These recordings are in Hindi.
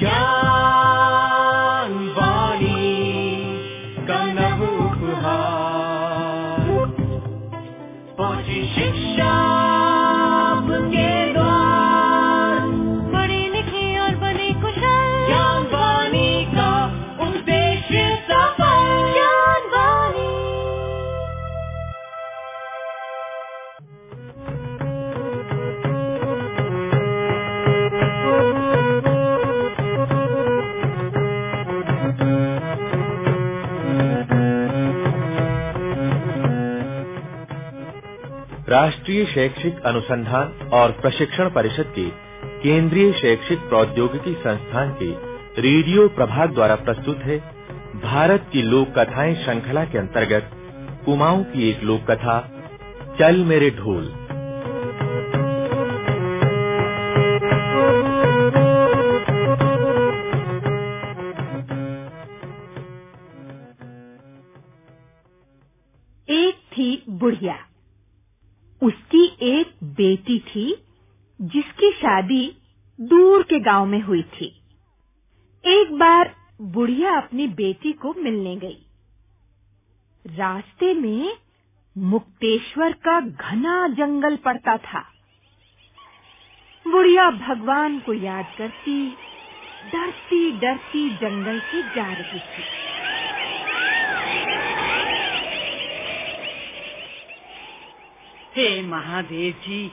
Yeah. राष्ट्रीय शैक्षिक अनुसंधान और प्रशिक्षण परिषद के केंद्रीय शैक्षिक प्रौद्योगिकी संस्थान के रेडियो प्रभाग द्वारा प्रस्तुत है भारत की लोक कथाएँ श्रृंखला के अंतर्गत कुमाऊं की एक लोक कथा चल मेरे ढोल। बेटी थी, जिसकी शादी दूर के गाँव में हुई थी। एक बार बुढ़िया अपनी बेटी को मिलने गई। रास्ते में मुक्तेश्वर का घना जंगल पड़ता था। बुढ़िया भगवान को याद करती डरती डरती जंगल से जा रही थी। हे महादेव जी,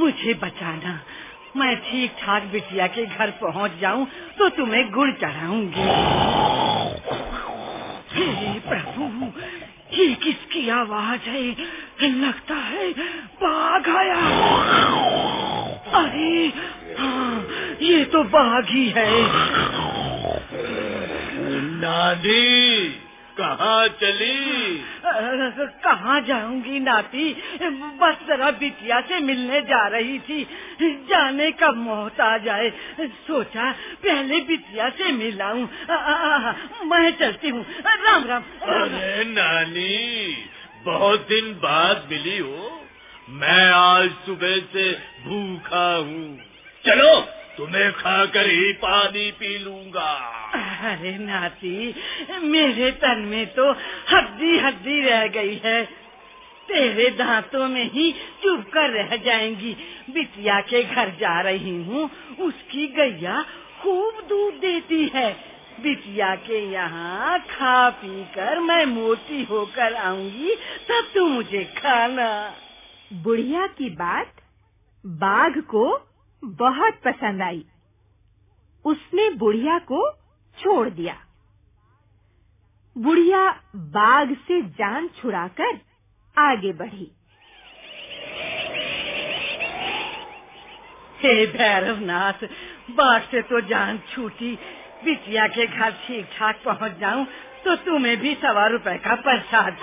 मुझे बचाना। मैं ठीक ठाक बिटिया के घर पहुँच जाऊँ तो तुम्हें गुड़ चढ़ाऊँगी। प्रभु, ये किसकी आवाज़ है? लगता है बाघ आया। अरे हाँ ये तो बाघ ही है। नानी, कहाँ चली? कहाँ जाऊँगी नाती? बस जरा बिटिया से मिलने जा रही थी। जाने का मौत आ जाए? सोचा पहले बिटिया से मिलाऊं। मैं चलती हूँ। राम राम। अरे नानी, बहुत दिन बाद मिली हो। मैं आज सुबह से भूखा हूँ। चलो, तुम्हें खाकर ही पानी पी लूँगा। अरे नाती, मेरे तन में तो हड्डी हड्डी रह गई है। तेरे दांतों में ही चुभ कर रह जाएँगी। बिटिया के घर जा रही हूँ, उसकी गैया खूब दूध देती है। बिटिया के यहाँ खा पी कर मैं मोटी होकर आऊँगी, तब तू मुझे खाना। बुढ़िया की बात बाघ को बहुत पसंद आई। उसने बुढ़िया को छोड़ दिया। बुढ़िया बाघ से जान छुड़ाकर आगे बढ़ी। हे भैरवनाथ बाघ से तो जान छूटी। बिटिया के घर ठीक ठाक पहुँच जाऊँ तो तुम्हें भी सवा रुपए का प्रसाद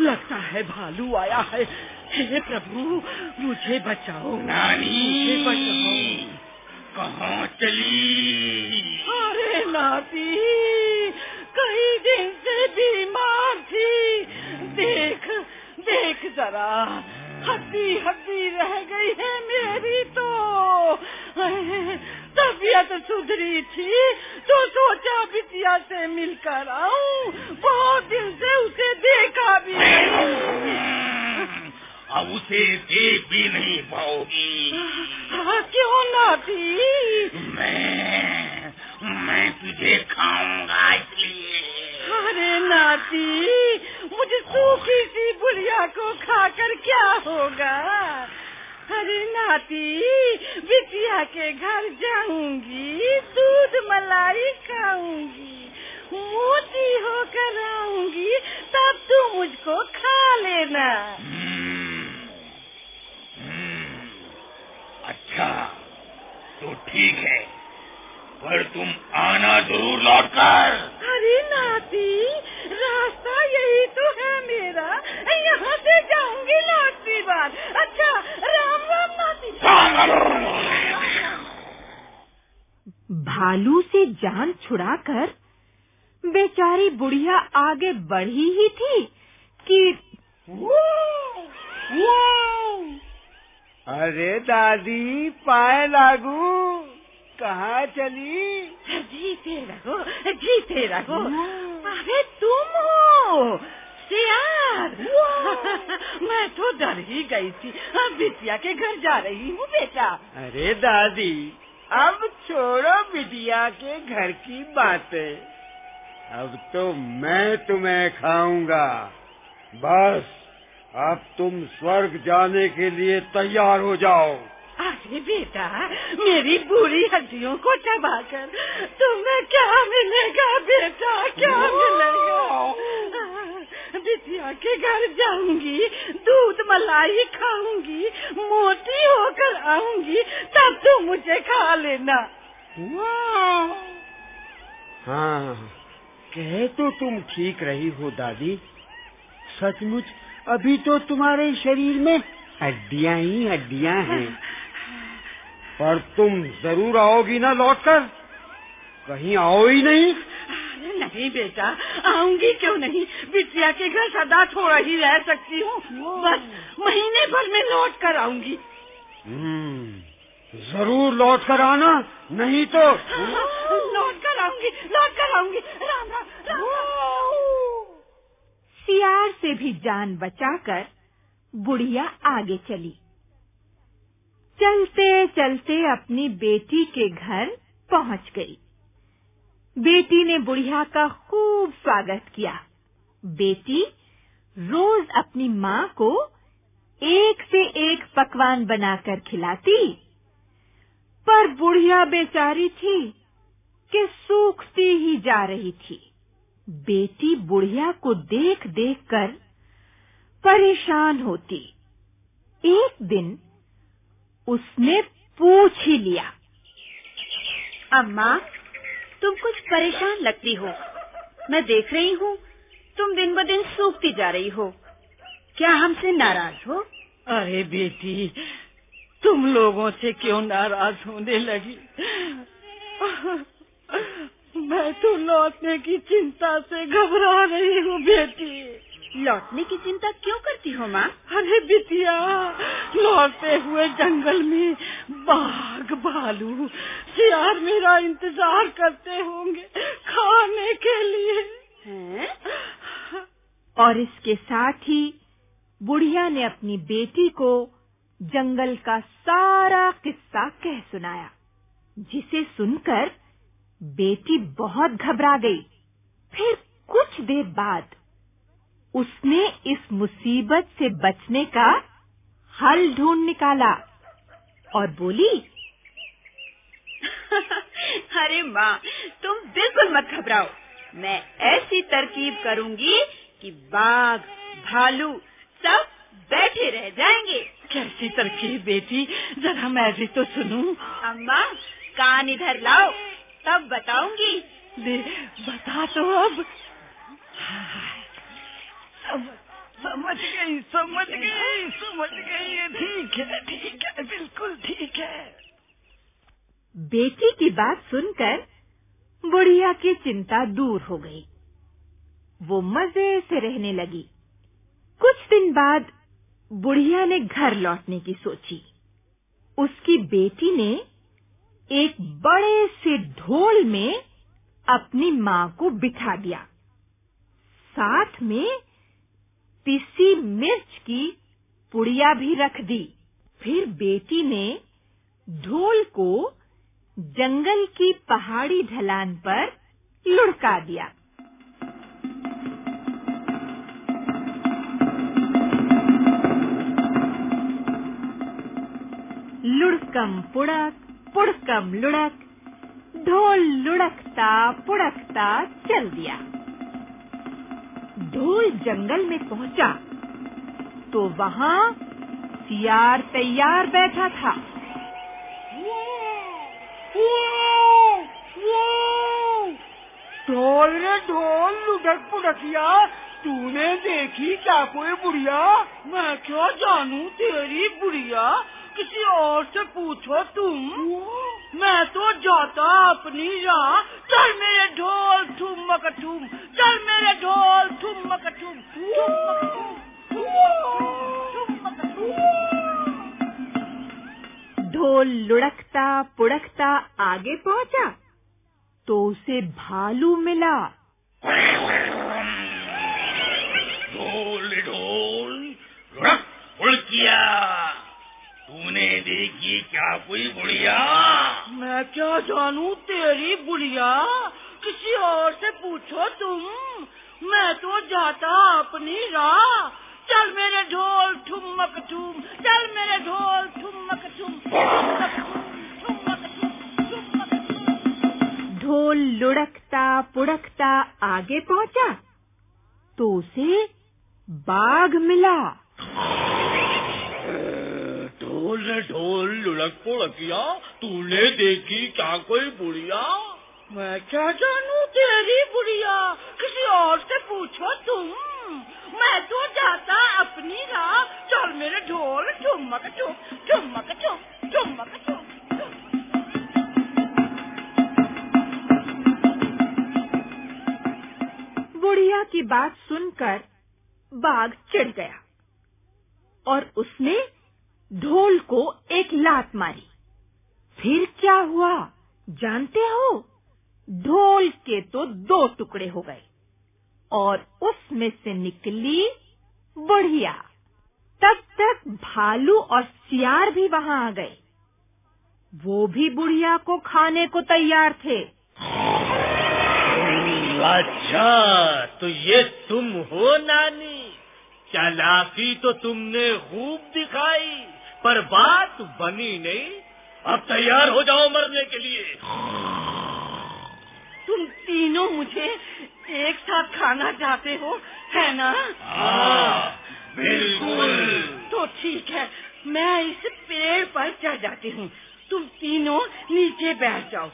लगता है भालू आया है। हे प्रभु मुझे बचाओ। मुझे बचाओ। कहाँ चली? अरे नाती कई दिन से बीमार थी। देख देख जरा हड्डी हड्डी रह गई है मेरी तो। तबीयत सुधरी थी तो सोचा बिटिया से मिलकर आऊँ बहुत दिन से उसे देखा भी नहीं। अब उसे देख भी नहीं पाओगी। क्यों नाती? मैं मैं तुझे खाऊँगा इसलिए। अरे नाती मुझे सूखी सी बुढ़िया को खाकर क्या होगा? अरे नाती बिटिया के घर जाऊँगी दूध मलाई खाऊँगी मोटी होकर आऊँगी तब तू मुझको खा लेना। तो ठीक है पर तुम आना ज़रूर लौटकर। अरे नाती रास्ता यही तो है मेरा। यहाँ से जाऊँगी नाती बार अच्छा राम राम नाती। भालू से जान छुड़ाकर बेचारी बुढ़िया आगे बढ़ी ही थी कि अरे दादी पाए लागू। कहाँ चली? जीते रहो जीते रहो। अरे तुम हो। सियार। मैं तो डर ही गई थी। अब बिटिया के घर जा रही हूँ बेटा। अरे दादी अब छोड़ो बिटिया के घर की बातें। अब तो मैं तुम्हें खाऊँगा। बस। अब तुम स्वर्ग जाने के लिए तैयार हो जाओ। अरे बेटा मेरी बुरी हड्डियों को चबाकर तुम्हें क्या मिलेगा बेटा क्या मिलेगा? बिटिया के घर जाऊँगी दूध मलाई खाऊँगी मोटी होकर आऊँगी तब तुम मुझे खा लेना। हाँ कह तो तुम ठीक रही हो दादी। सचमुच अभी तो तुम्हारे शरीर में हड्डियाँ ही हड्डियाँ हैं। पर तुम ज़रूर आओगी ना लौटकर? कहीं आओ ही नहीं। नहीं बेटा आऊँगी क्यों नहीं? बिटिया के घर सदा थोड़ा ही रह सकती हूँ। बस महीने भर में लौट कर आऊँगी। हम्म, ज़रूर लौट कर आना नहीं तो लौट कर आऊँगी लौट कर आऊँगी। राम राम राम राम सियार से भी जान बचाकर बुढ़िया आगे चली। चलते चलते अपनी बेटी के घर पहुँच गई। बेटी ने बुढ़िया का खूब स्वागत किया। बेटी रोज अपनी माँ को एक से एक पकवान बनाकर खिलाती, पर बुढ़िया बेचारी थी कि सूखती ही जा रही थी। बेटी बुढ़िया को देख देख कर परेशान होती। एक दिन उसने पूछ ही लिया, अम्मा, तुम कुछ परेशान लगती हो। मैं देख रही हूँ, तुम दिन ब दिन सूखती जा रही हो। क्या हमसे नाराज़ हो? अरे बेटी, तुम लोगों से क्यों नाराज़ होने लगी? मैं तो लौटने की चिंता से घबरा रही हूँ बेटी। लौटने की चिंता क्यों करती हो माँ? अरे बिटिया लौटते हुए जंगल में बाघ भालू सियार मेरा इंतज़ार करते होंगे खाने के लिए। हैं? और इसके साथ ही बुढ़िया ने अपनी बेटी को जंगल का सारा किस्सा कह सुनाया जिसे सुनकर बेटी बहुत घबरा गई। फिर कुछ देर बाद उसने इस मुसीबत से बचने का हल ढूंढ निकाला और बोली अरे माँ तुम बिल्कुल मत घबराओ। मैं ऐसी तरकीब करूँगी कि बाघ भालू सब बैठे रह जाएँगे। कैसी तरकीब बेटी जरा मैं भी तो सुनूं। अम्मा कान इधर लाओ। तब बताऊँगी। ले बता तो अब। समझ समझ गई समझ गई समझ गई ये ठीक है ठीक है बिल्कुल ठीक है। बेटी की बात सुनकर बुढ़िया की चिंता दूर हो गई। वो मज़े से रहने लगी। कुछ दिन बाद बुढ़िया ने घर लौटने की सोची। उसकी बेटी ने एक बड़े से ढोल में अपनी माँ को बिठा दिया। साथ में पिसी मिर्च की पुड़िया भी रख दी। फिर बेटी ने ढोल को जंगल की पहाड़ी ढलान पर लुढ़का दिया। लुढ़कम पुड़क पुड़कम लुढ़क ढोल लुढ़कता पुड़कता चल दिया। ढोल जंगल में पहुँचा तो वहाँ सियार तैयार बैठा था। ढोल रे ढोल लुढ़क पुड़किया, तूने देखी क्या कोई बुढ़िया? मैं क्या जानू तेरी बुढ़िया? किसी और से पूछो तुम। मैं तो जाता अपनी राह। चल मेरे ढोल ठुम चल मेरे ढोल ठुम ठुमक ठुम, ठुमक ठुम। ढोल लुढ़कता पुढ़कता आगे पहुँचा तो उसे भालू मिला। ढोल लुढ़क उड़किया देखी क्या कोई बुढ़िया? मैं क्या जानू तेरी बुढ़िया? किसी और से पूछो तुम। मैं तो जाता अपनी राह। चल मेरे ढोल ठुमक ठुम चल मेरे ढोल ठुमक ठुम ठुमक ठुम, ठुमक ठुम, ठुमक ठुम। ढोल लुढ़कता पुड़कता आगे पहुँचा तो उसे बाघ मिला। ढोल ने ढोल लुढ़क पुड़किया, तूने देखी क्या कोई बुढ़िया? मैं क्या जानू तेरी बुढ़िया? किसी और से पूछो तुम। मैं तो जाता अपनी राह। चल मेरे ढोल ठुमक ठुम ठुमक ठुम ठुमक ठुम बुढ़िया की बात सुनकर बाघ चिढ़ गया और उसने ढोल को एक लात मारी। फिर क्या हुआ? जानते हो? ढोल के तो दो टुकड़े हो गए और उसमें से निकली बुढ़िया। तब तक भालू और सियार भी वहाँ आ गए। वो भी बुढ़िया को खाने को तैयार थे। अच्छा तो ये तुम हो नानी। चालाकी तो तुमने खूब दिखाई। पर बात बनी नहीं। अब तैयार हो जाओ मरने के लिए। तुम तीनों मुझे एक साथ खाना चाहते हो है ना? हाँ, बिल्कुल। तो ठीक है मैं इस पेड़ पर चढ़ जाती हूँ। तुम तीनों नीचे बैठ जाओ।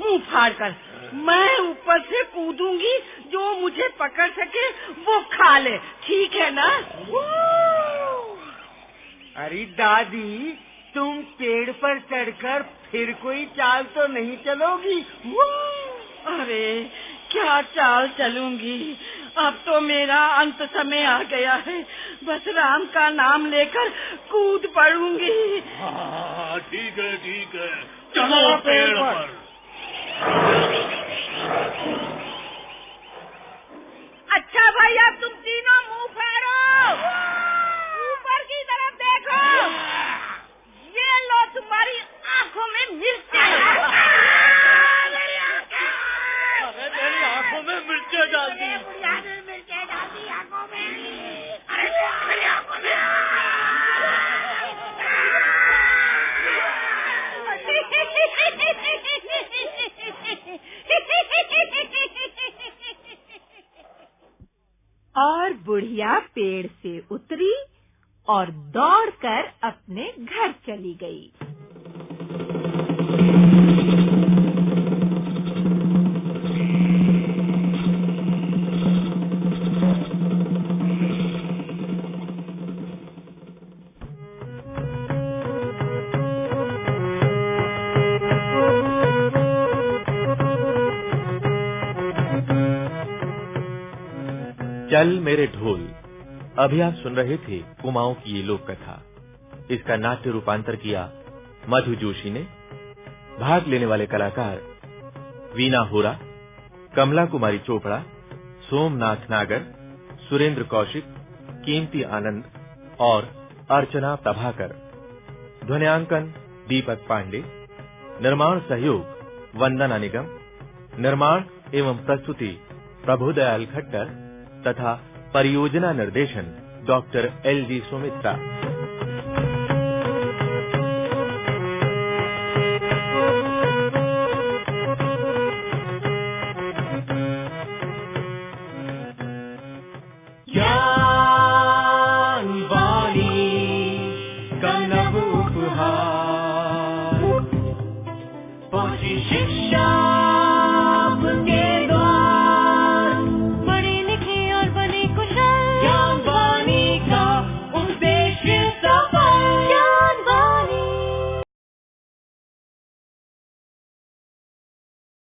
मुँह फाड़ कर मैं ऊपर से कूदूँगी जो मुझे पकड़ सके वो खा ले। ठीक है ना? अरे दादी तुम पेड़ पर चढ़कर फिर कोई चाल तो नहीं चलोगी? अरे क्या चाल चलूँगी? अब तो मेरा अंत समय आ गया है। बस राम का नाम लेकर कूद पड़ूँगी। हाँ ठीक है ठीक है। चलो पेड़ पर अच्छा भाई अब तुम तीनों मुँह फाड़ो ऊपर की तरफ़ देखो ये लो तुम्हारी आँखों में मिर्ची अरे मेरी आँखों में मिर्चें डाल दी बुढ़िया पेड़ से उतरी और दौड़कर अपने घर चली गई। चल मेरे ढोल। अभी आप सुन रहे थे कुमाऊं की ये लोक कथा इसका नाट्य रूपांतर किया मधु जोशी ने। भाग लेने वाले कलाकार वीना होरा, कमला कुमारी चोपड़ा, सोमनाथ नागर, सुरेंद्र कौशिक कीमती आनंद और अर्चना प्रभाकर। ध्वनियांकन दीपक पांडे। निर्माण सहयोग वंदना निगम। निर्माण एवं प्रस्तुति प्रभुदयाल खट्टर। तथा परियोजना निर्देशन डॉक्टर एल जी सुमित्रा।